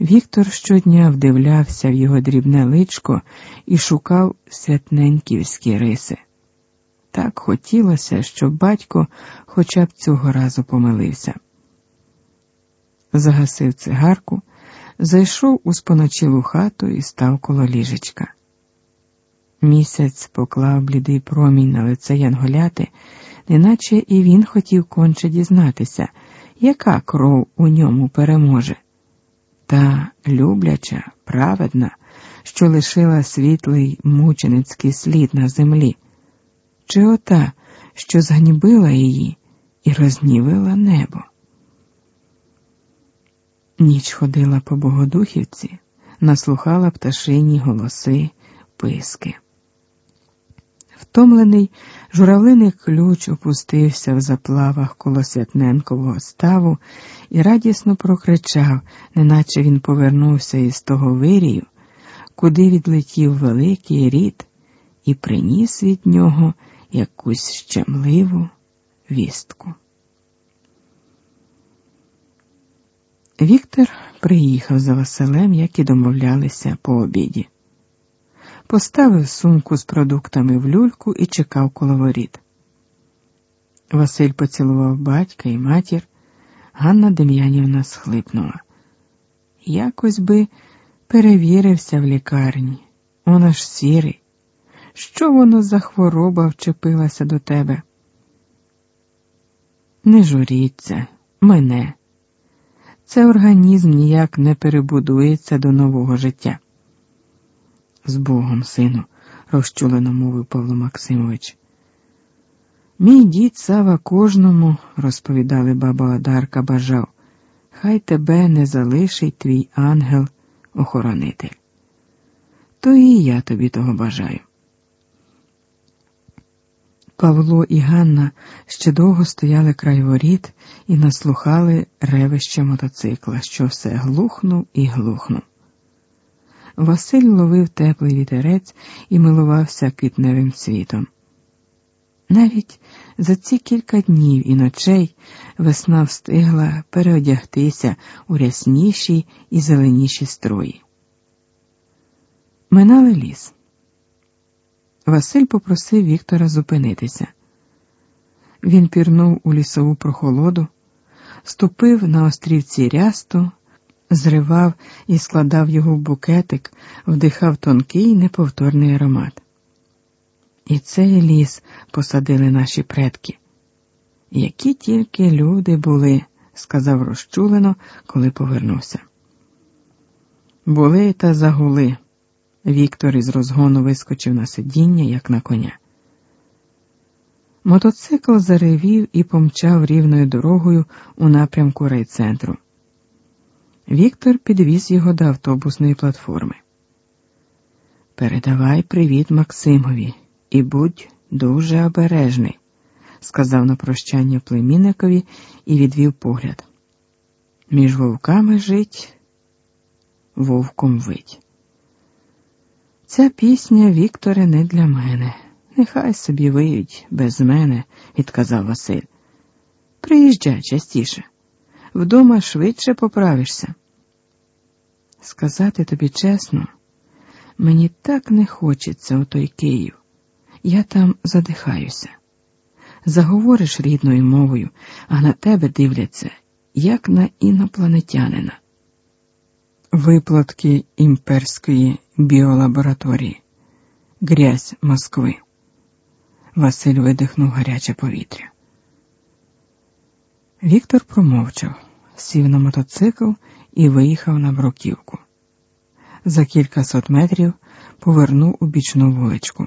Віктор щодня вдивлявся в його дрібне личко і шукав святненьківські риси. Так хотілося, щоб батько хоча б цього разу помилився. Загасив цигарку, зайшов у споночілу хату і став коло ліжечка. Місяць поклав блідий промінь на лице Янголяти, неначе і він хотів конче дізнатися, яка кров у ньому переможе. Та любляча, праведна, що лишила світлий мученицький слід на землі, чи ота, що зганібила її і рознівила небо. Ніч ходила по Богодухівці, наслухала пташині голоси, писки. Втомлений журавлиний ключ опустився в заплавах коло Святненкового ставу і радісно прокричав, неначе він повернувся із того вирію, куди відлетів великий рід і приніс від нього якусь щемливу вістку. Віктор приїхав за Василем, як і домовлялися по обіді поставив сумку з продуктами в люльку і чекав коло воріт. Василь поцілував батька і матір. Ганна Дем'янівна схлипнула. Якось би перевірився в лікарні. Вона ж сірий. Що воно за хвороба вчепилася до тебе? Не журіться, мене. Це організм ніяк не перебудується до нового життя. З Богом, сину, розчулено мовив Павло Максимович. Мій дід Сава кожному, розповідали баба Одарка, бажав, хай тебе не залишить твій ангел-охоронитель. То і я тобі того бажаю. Павло і Ганна ще довго стояли край воріт і наслухали ревище мотоцикла, що все глухнув і глухнув. Василь ловив теплий вітерець і милувався квітневим світом. Навіть за ці кілька днів і ночей весна встигла переодягтися у рясніші і зеленіші строї. Минали ліс. Василь попросив Віктора зупинитися. Він пірнув у лісову прохолоду, ступив на острівці рясту зривав і складав його в букетик, вдихав тонкий неповторний аромат. І цей ліс посадили наші предки. Які тільки люди були, сказав розчулено, коли повернувся. Були та загули. Віктор із розгону вискочив на сидіння, як на коня. Мотоцикл заревів і помчав рівною дорогою у напрямку райцентру. Віктор підвіз його до автобусної платформи. Передавай привіт Максимові і будь дуже обережний, сказав на прощання племінникові і відвів погляд. Між вовками жить, вовком вить. Ця пісня, Вікторе, не для мене. Нехай собі виють без мене, відказав Василь. Приїжджай частіше вдома швидше поправишся. Сказати тобі чесно, мені так не хочеться у той Київ. Я там задихаюся. Заговориш рідною мовою, а на тебе дивляться, як на інопланетянина. Виплатки імперської біолабораторії, грязь Москви. Василь видихнув гаряче повітря. Віктор промовчав, сів на мотоцикл і виїхав на бруківку. За кількасот метрів повернув у бічну вуличку.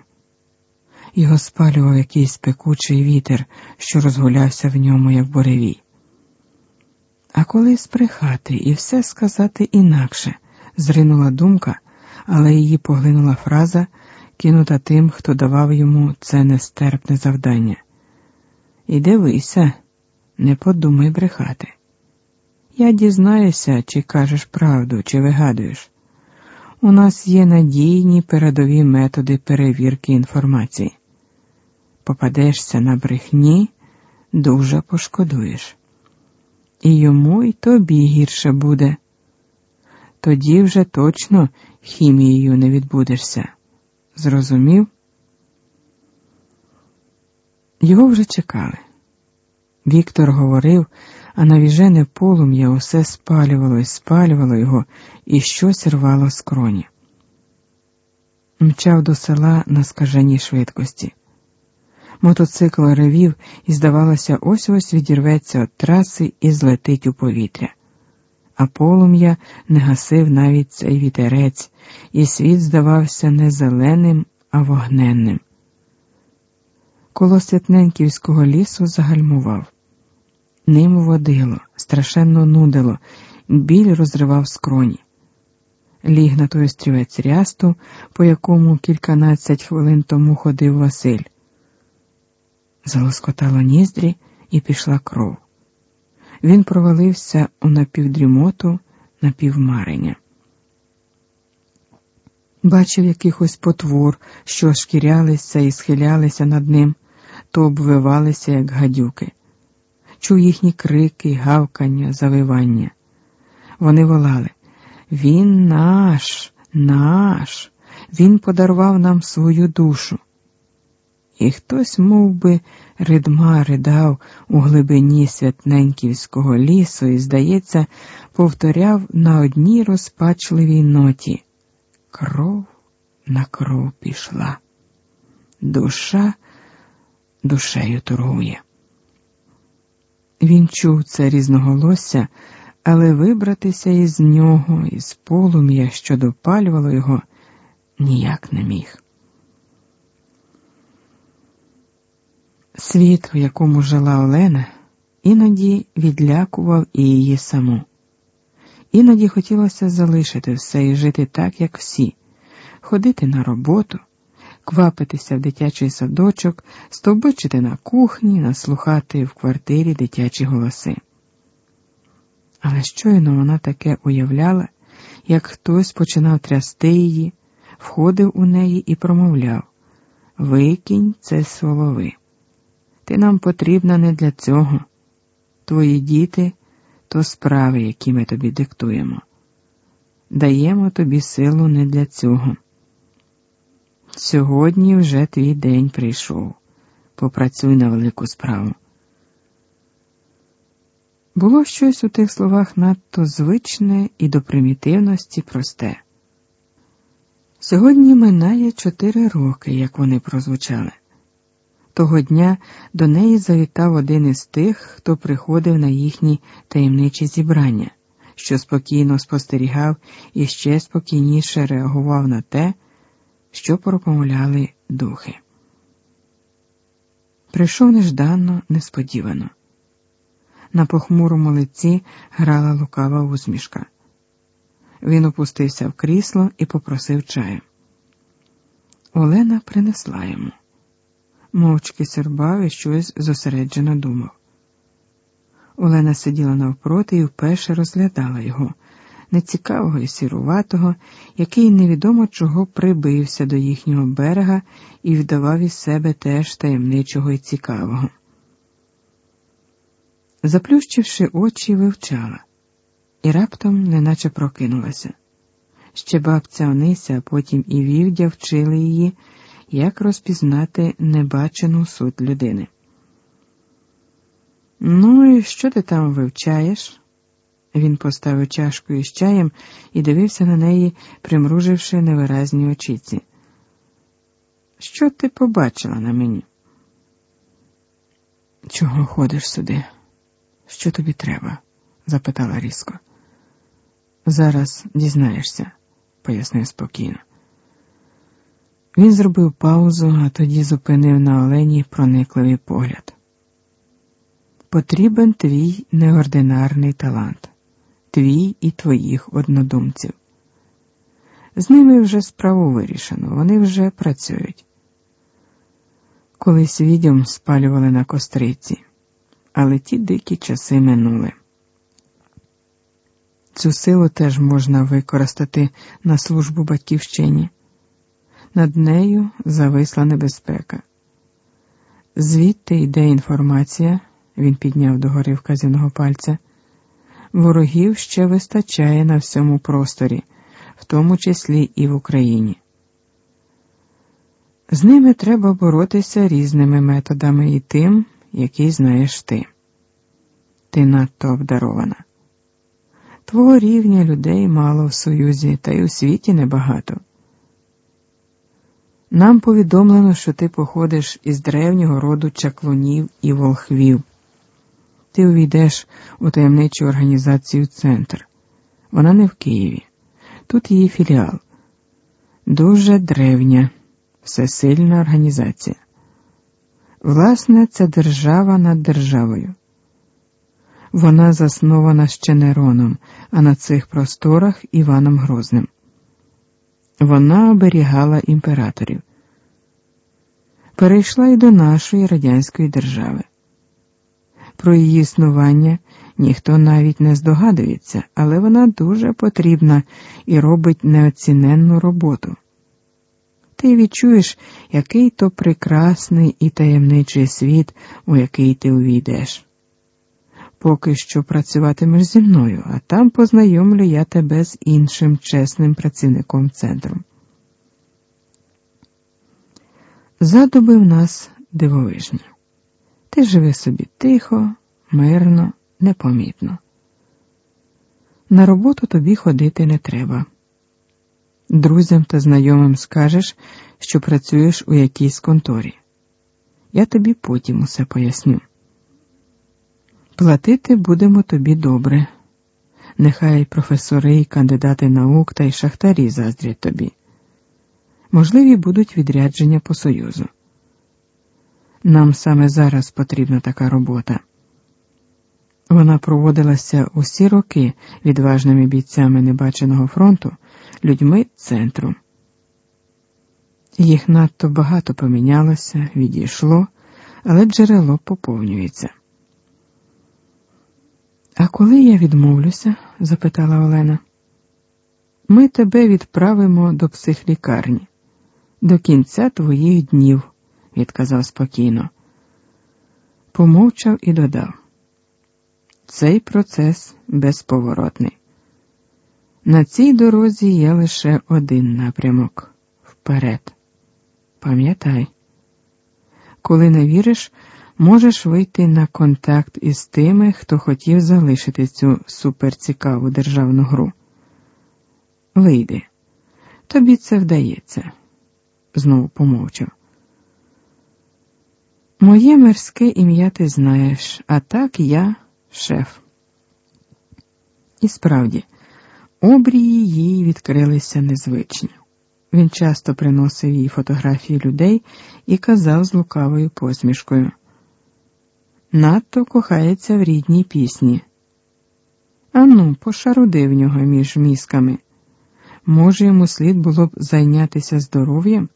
Його спалював якийсь пекучий вітер, що розгулявся в ньому, як буревій. А коли сприхати і все сказати інакше, зринула думка, але її поглинула фраза, кинута тим, хто давав йому це нестерпне завдання. І дивися не подумай брехати. Я дізнаюся, чи кажеш правду, чи вигадуєш. У нас є надійні передові методи перевірки інформації. Попадешся на брехні, дуже пошкодуєш. І йому й тобі гірше буде. тоді вже точно хімією не відбудешся. Зрозумів? Його вже чекали. Віктор говорив, а навіжене полум'я усе спалювало і спалювало його, і щось рвало з кроні. Мчав до села на скаженій швидкості. Мотоцикл ревів і, здавалося, ось ось відірветься від траси і злетить у повітря. А полум'я не гасив навіть цей вітерець, і світ здавався не зеленим, а вогненним. Коло Святненківського лісу загальмував. Ним водило, страшенно нудило, біль розривав скроні. Ліг на той стрілець рясту, по якому кільканадцять хвилин тому ходив Василь. Залоскотало ніздрі і пішла кров. Він провалився у напівдрімоту, напівмарення. Бачив якихось потвор, що шкірялися і схилялися над ним, то обвивалися, як гадюки. Чув їхні крики, гавкання, завивання. Вони волали Він наш, наш, він подарував нам свою душу. І хтось мов би, ридма ридав у глибині святненьківського лісу і, здається, повторяв на одній розпачливій ноті кров на кров пішла. Душа душею торгує. Він чув це різноголосся, але вибратися із нього, із полум'я, що допалювало його, ніяк не міг. Світ, у якому жила Олена, іноді відлякував і її саму. Іноді хотілося залишити все і жити так, як всі, ходити на роботу, квапитися в дитячий садочок, стовбичити на кухні, наслухати в квартирі дитячі голоси. Але щойно вона таке уявляла, як хтось починав трясти її, входив у неї і промовляв Викінь це солови. Ти нам потрібна не для цього. Твої діти то справи, які ми тобі диктуємо. Даємо тобі силу не для цього. Сьогодні вже твій день прийшов. Попрацюй на велику справу. Було щось у тих словах надто звичне і до примітивності просте. Сьогодні минає чотири роки, як вони прозвучали. Того дня до неї завітав один із тих, хто приходив на їхні таємничі зібрання, що спокійно спостерігав і ще спокійніше реагував на те, що пропомовляли духи. Прийшов нежданно, несподівано. На похмурому лиці грала лукава усмішка. Він опустився в крісло і попросив чаю. Олена принесла йому мовчки сербав і щось зосереджено думав. Олена сиділа навпроти і вперше розглядала його, нецікавого і сіруватого, який невідомо чого прибився до їхнього берега і вдавав із себе теж таємничого і цікавого. Заплющивши очі, вивчала, і раптом неначе прокинулася. Ще бабця Онися, а потім і Вівдя вчили її як розпізнати небачену суть людини. Ну, і що ти там вивчаєш? Він поставив чашку із чаєм і дивився на неї, примруживши невиразні очіці. Що ти побачила на мені? Чого ходиш сюди? Що тобі треба? запитала різко. Зараз дізнаєшся, пояснив спокійно. Він зробив паузу, а тоді зупинив на Олені проникливий погляд. Потрібен твій неординарний талант, твій і твоїх однодумців. З ними вже справу вирішено, вони вже працюють. Колись відьом спалювали на костриці, але ті дикі часи минули. Цю силу теж можна використати на службу батьківщині над нею зависла небезпека. Звідти йде інформація, він підняв догори вказаного пальця, ворогів ще вистачає на всьому просторі, в тому числі і в Україні. З ними треба боротися різними методами і тим, який знаєш ти. Ти надто обдарована. Твого рівня людей мало в Союзі, та й у світі небагато. Нам повідомлено, що ти походиш із древнього роду чаклунів і волхвів. Ти увійдеш у таємничу організацію Центр. Вона не в Києві. Тут її філіал. Дуже древня, всесильна організація. Власне, це держава над державою. Вона заснована ще Нероном, а на цих просторах Іваном Грозним. Вона оберігала імператорів. Перейшла й до нашої радянської держави. Про її існування ніхто навіть не здогадується, але вона дуже потрібна і робить неоціненну роботу. Ти відчуєш, який то прекрасний і таємничий світ, у який ти увійдеш. Поки що працюватимеш зі мною, а там познайомлю я тебе з іншим чесним працівником центру. Задуби в нас дивовижні. Ти живи собі тихо, мирно, непомітно. На роботу тобі ходити не треба. Друзям та знайомим скажеш, що працюєш у якійсь конторі. Я тобі потім усе поясню. Платити будемо тобі добре. Нехай професори, кандидати наук та й шахтарі заздрять тобі. Можливі будуть відрядження по Союзу. Нам саме зараз потрібна така робота. Вона проводилася усі роки відважними бійцями небаченого фронту, людьми центру. Їх надто багато помінялося, відійшло, але джерело поповнюється. А коли я відмовлюся? запитала Олена. Ми тебе відправимо до психлікарні, до кінця твоїх днів, відказав спокійно. Помовчав і додав. Цей процес безповоротний. На цій дорозі є лише один напрямок вперед. Пам'ятай, коли не віриш, можеш вийти на контакт із тими, хто хотів залишити цю суперцікаву державну гру. Вийди, тобі це вдається, знову помовчав. Моє мирське ім'я ти знаєш, а так я шеф. І справді, обрії їй відкрилися незвичні. Він часто приносив їй фотографії людей і казав з лукавою посмішкою надто кохається в рідній пісні. Ану, пошаруди в нього між мізками. Може, йому слід було б зайнятися здоров'ям?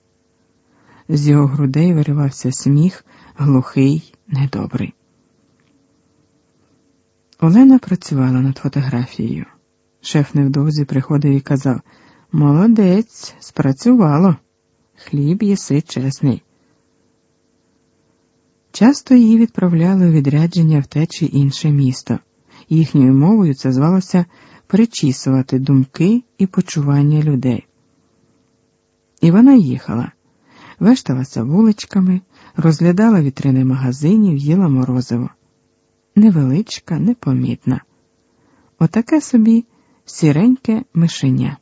З його грудей виривався сміх, глухий, недобрий. Олена працювала над фотографією. Шеф невдовзі приходив і казав Молодець, спрацювало. Хліб єси чесний. Часто її відправляли у відрядження в те чи інше місто. Їхньою мовою це звалося перечісувати думки і почування людей. І вона їхала, вешталася вуличками, розглядала вітрини магазинів, їла морозиво. Невеличка, непомітна. Отаке собі сіреньке мишеня.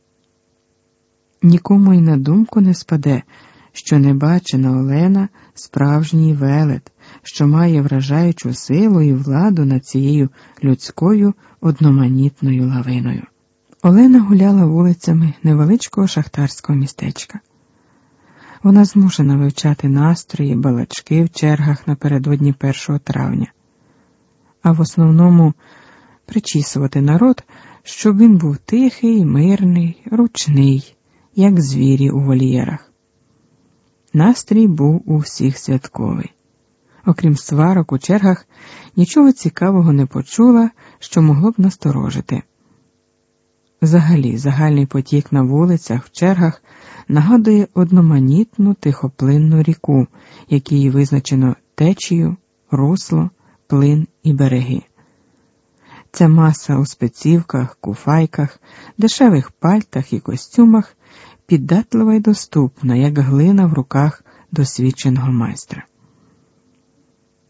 Нікому й на думку не спаде, що небачена Олена справжній велет, що має вражаючу силу і владу над цією людською одноманітною лавиною. Олена гуляла вулицями невеличкого шахтарського містечка. Вона змушена вивчати настрої, балачки в чергах напередодні 1 травня, а в основному причісувати народ, щоб він був тихий, мирний, ручний, як звірі у вольєрах. Настрій був у всіх святковий окрім сварок у чергах, нічого цікавого не почула, що могло б насторожити. Взагалі, загальний потік на вулицях, в чергах нагадує одноманітну тихоплинну ріку, якій визначено течію, русло, плин і береги. Ця маса у спецівках, куфайках, дешевих пальтах і костюмах піддатлива й доступна, як глина в руках досвідченого майстра.